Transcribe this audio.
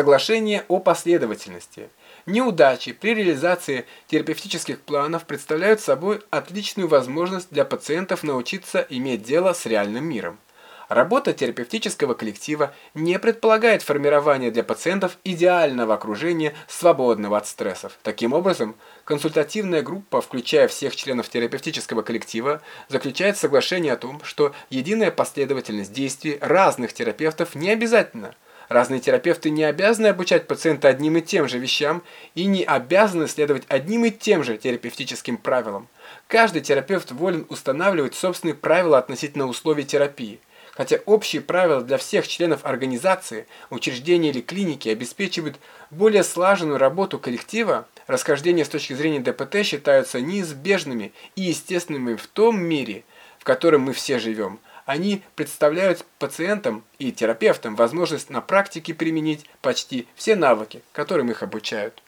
Соглашение о последовательности. Неудачи при реализации терапевтических планов представляют собой отличную возможность для пациентов научиться иметь дело с реальным миром. Работа терапевтического коллектива не предполагает формирование для пациентов идеального окружения, свободного от стрессов. Таким образом, консультативная группа, включая всех членов терапевтического коллектива, заключает соглашение о том, что единая последовательность действий разных терапевтов не обязательно. Разные терапевты не обязаны обучать пациента одним и тем же вещам и не обязаны следовать одним и тем же терапевтическим правилам. Каждый терапевт волен устанавливать собственные правила относительно условий терапии. Хотя общие правила для всех членов организации, учреждения или клиники обеспечивают более слаженную работу коллектива, расхождения с точки зрения ДПТ считаются неизбежными и естественными в том мире, в котором мы все живем. Они представляют пациентам и терапевтам возможность на практике применить почти все навыки, которым их обучают.